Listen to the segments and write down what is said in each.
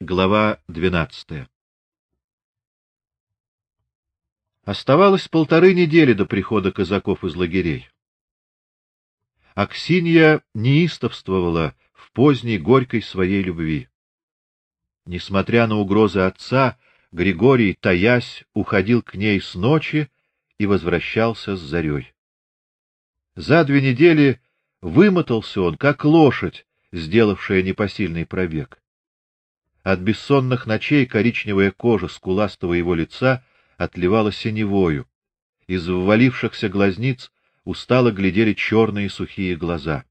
Глава двенадцатая. Оставалось полторы недели до прихода казаков из лагерей. Аксинья неистовствовала в поздней горькой своей любви. Несмотря на угрозы отца, Григорий, таясь, уходил к ней с ночи и возвращался с зарей. За две недели вымотался он, как лошадь, сделавшая непосильный пробег. От бессонных ночей коричневая кожа скуластого его лица отливала синевою. Из ввалившихся глазниц устало глядели черные сухие глаза.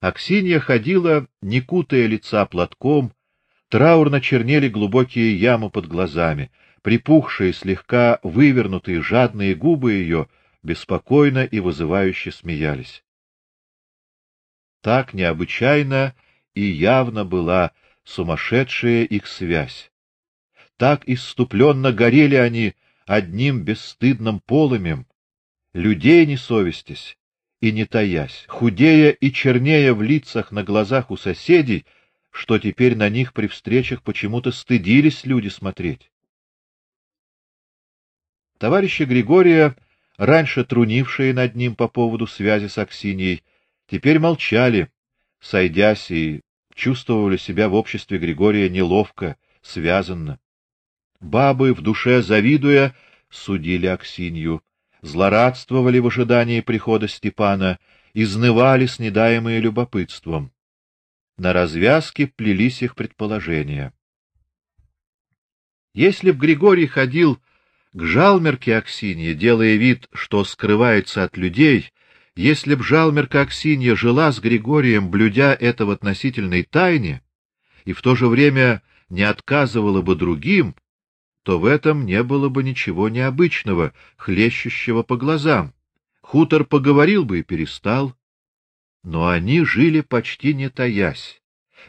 Аксинья ходила, не кутая лица платком, траурно чернели глубокие ямы под глазами, припухшие, слегка вывернутые жадные губы ее беспокойно и вызывающе смеялись. Так необычайно и явно была сумасшедшая их связь. Так исступленно горели они одним бесстыдным полымем, людей не совестясь и не таясь, худея и чернея в лицах на глазах у соседей, что теперь на них при встречах почему-то стыдились люди смотреть. Товарищи Григория, раньше трунившие над ним по поводу связи с Аксиньей, теперь молчали, сойдясь и чувствовали себя в обществе Григория неловко, связанно. Бабы, в душе завидуя, судили Аксинью, злорадствовали в ожидании прихода Степана, изнывали снедаемые любопытством. На развязке плелись их предположения. Если б Григорий ходил к жалмерке Аксинье, делая вид, что скрывается от людей, если б жалмерка Аксинья жила с Григорием, блюдя это в относительной тайне, и в то же время не отказывала бы другим, то в этом не было бы ничего необычного, хлещущего по глазам. Хутор поговорил бы и перестал. Но они жили почти не таясь.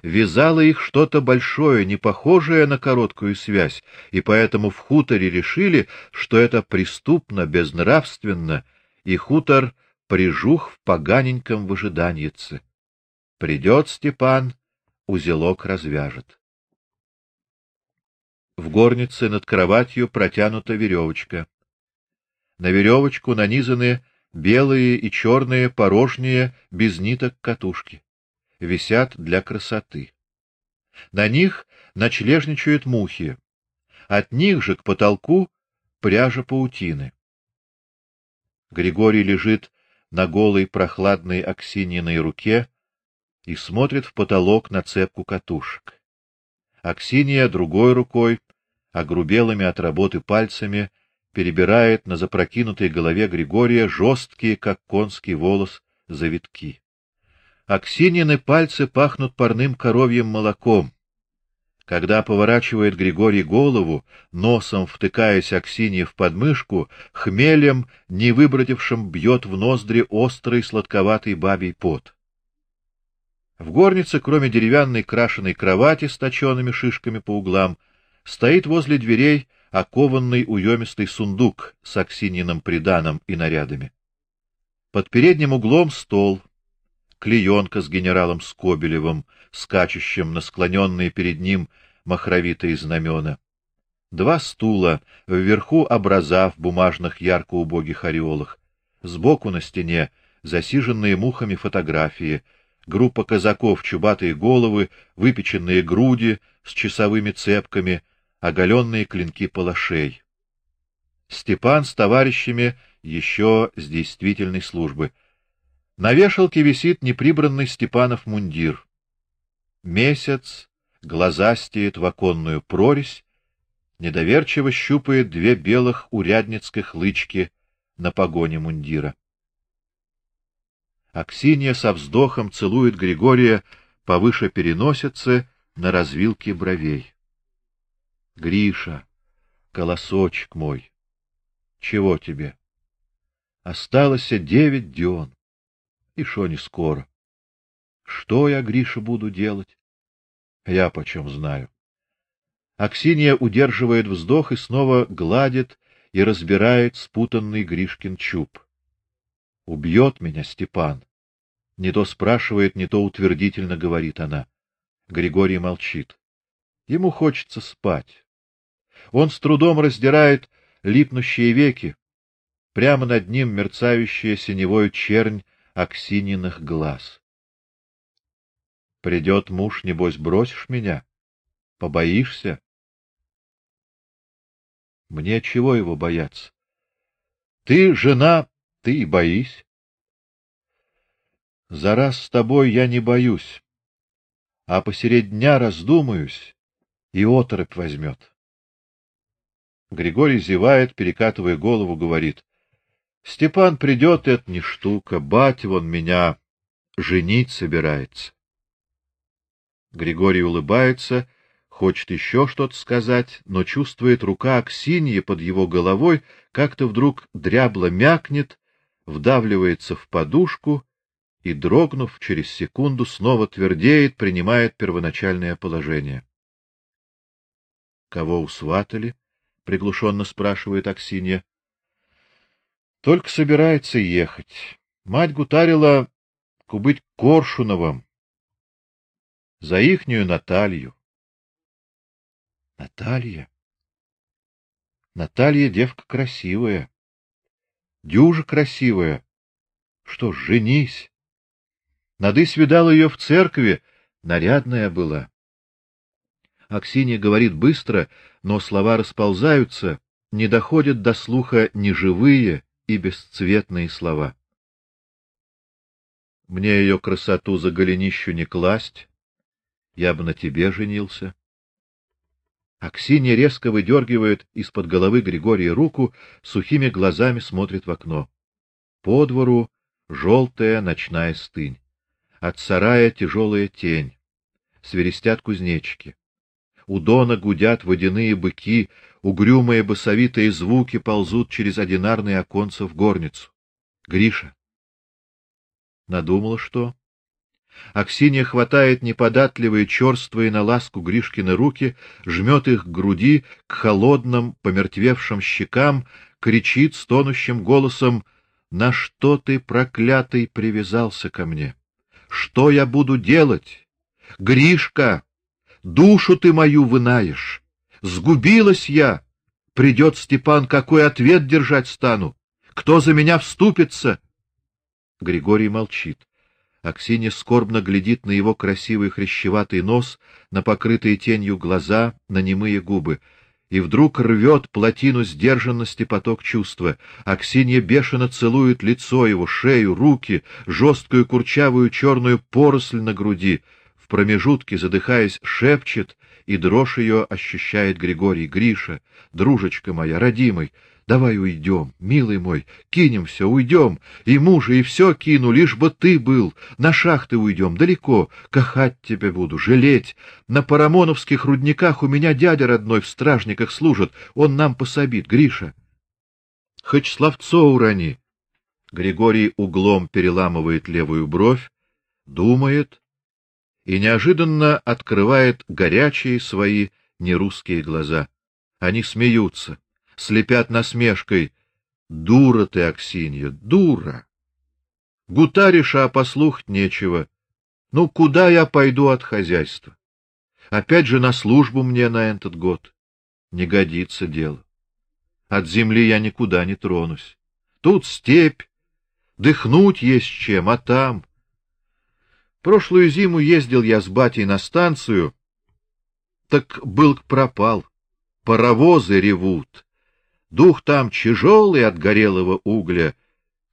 Вязало их что-то большое, не похожее на короткую связь, и поэтому в хуторе решили, что это преступно, безнравственно, и хутор прижух в поганеньком выжиданьице. Придет Степан, узелок развяжет. В горнице над кроватью протянута веревочка. На веревочку нанизаны белые и черные порожние без ниток катушки. Висят для красоты. На них ночлежничают мухи. От них же к потолку пряжа паутины. Григорий лежит на голой прохладной Аксиньиной руке и смотрит в потолок на цепку катушек. Аксинья другой рукой, огрубелыми от работы пальцами, перебирает на запрокинутой голове Григория жесткие, как конский волос, завитки. Аксиньины пальцы пахнут парным коровьим молоком. Когда поворачивает Григорий голову, носом втыкаясь Аксинье в подмышку, хмелем, не выбродившим, бьет в ноздри острый сладковатый бабий пот. В горнице, кроме деревянной крашеной кровати с точенными шишками по углам, стоит возле дверей окованный уемистый сундук с Аксиньиным приданым и нарядами. Под передним углом стол, клеенка с генералом Скобелевым, скачущим на склоненные перед ним махровитые знамена. Два стула, вверху образа в бумажных ярко-убогих ореолах. Сбоку на стене засиженные мухами фотографии, группа казаков, чубатые головы, выпеченные груди с часовыми цепками, оголенные клинки палашей. Степан с товарищами еще с действительной службы — на вешалке висит неприбранный Степанов мундир. Месяц глаза стеет в оконную прорезь, недоверчиво щупает две белых урядницких лычки на погоне мундира. Аксинья со вздохом целует Григория повыше переносицы на развилке бровей. Гриша, колосочек мой, чего тебе? Осталось девять дён. И шо не скоро. Что я, Гриша, буду делать? Я почем знаю. Аксинья удерживает вздох и снова гладит и разбирает спутанный Гришкин чуб. Убьет меня Степан. Не то спрашивает, не то утвердительно говорит она. Григорий молчит. Ему хочется спать. Он с трудом раздирает липнущие веки. Прямо над ним мерцающая синевой чернь Аксининых глаз. Придет муж, небось, бросишь меня? Побоишься? Мне чего его бояться? Ты жена, ты и боись. За раз с тобой я не боюсь, а посеред дня раздумаюсь, и оторопь возьмет. Григорий зевает, перекатывая голову, говорит: Степан придет, это не штука, батя вон меня женить собирается. Григорий улыбается, хочет еще что-то сказать, но чувствует рука Аксиньи под его головой как-то вдруг дрябло мякнет, вдавливается в подушку и, дрогнув, через секунду снова твердеет, принимает первоначальное положение. Кого усватали? приглушенно спрашивает Аксинья. Только собирается ехать. Мать гутарила кубыть Коршуновым за ихнюю Наталью. Наталья. Наталья девка красивая. Дюжа красивая. Что ж, женись. Надысь видал ее в церкви, нарядная была. Аксинья говорит быстро, но слова расползаются, не доходят до слуха ни живые, и бесцветные слова. Мне ее красоту за голенищу не класть, я бы на тебе женился. Аксинья резко выдергивает из-под головы Григория руку, сухими глазами смотрит в окно. По двору желтая ночная стынь. От сарая тяжелая тень. Свиристят кузнечики. У дона гудят водяные быки, угрюмые басовитые звуки ползут через одинарные оконца в горницу. Гриша. Надумала что? Аксинья хватает неподатливые, черствые на ласку Гришкины руки, жмет их к груди, к холодным, помертвевшим щекам, кричит стонущим голосом: "На что ты, проклятый, привязался ко мне? Что я буду делать? Гришка, душу ты мою вынаешь!" Сгубилась я. Придет Степан, какой ответ держать стану? Кто за меня вступится? Григорий молчит. Аксинья скорбно глядит на его красивый хрящеватый нос, на покрытые тенью глаза, на немые губы. И вдруг рвет плотину сдержанности поток чувства. Аксинья бешено целует лицо его, шею, руки, жесткую курчавую черную поросль на груди. В промежутке, задыхаясь, шепчет, и дрожь ее ощущает Григорий Гриша, дружечка моя, родимый. Давай уйдем, милый мой, кинем все, уйдем, и мужа, и все кину, лишь бы ты был. На шахты уйдем, далеко, кахать тебя буду, жалеть. На Парамоновских рудниках у меня дядя родной в стражниках служит, он нам пособит, Гриша. Хоть словцо урони. Григорий углом переламывает левую бровь, думает, и неожиданно открывает горячие свои нерусские глаза. Они смеются, слепят насмешкой. Дура ты, Аксинья, дура. Гутариша, а послухать нечего. Ну куда я пойду от хозяйства? Опять же на службу мне на этот год. Не годится дело. От земли я никуда не тронусь. Тут степь, дыхнуть есть чем, а там Прошлую зиму ездил я с батей на станцию, так был пропал. Паровозы ревут. Дух там тяжелый от горелого угля.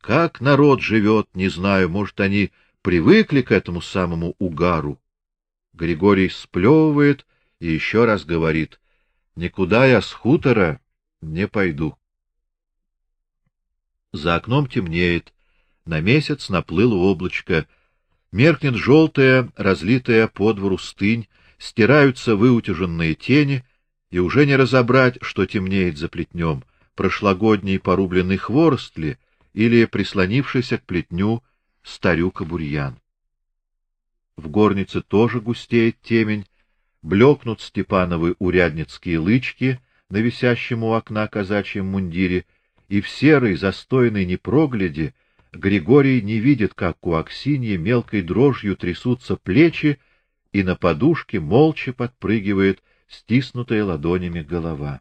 Как народ живет, не знаю, может, они привыкли к этому самому угару. Григорий сплевывает и еще раз говорит: "Никуда я с хутора не пойду". За окном темнеет, на месяц наплыло облачко. Меркнет желтая, разлитая по двору стынь, стираются выутяженные тени, и уже не разобрать, что темнеет за плетнем, прошлогодний порубленный хворост ли или прислонившийся к плетню старюка-бурьян. В горнице тоже густеет темень, блекнут Степановы урядницкие лычки на висящем у окна казачьем мундире, и в серой застойной непрогляде Григорий не видит, как у Аксиньи мелкой дрожью трясутся плечи, и на подушке молча подпрыгивает стиснутая ладонями голова.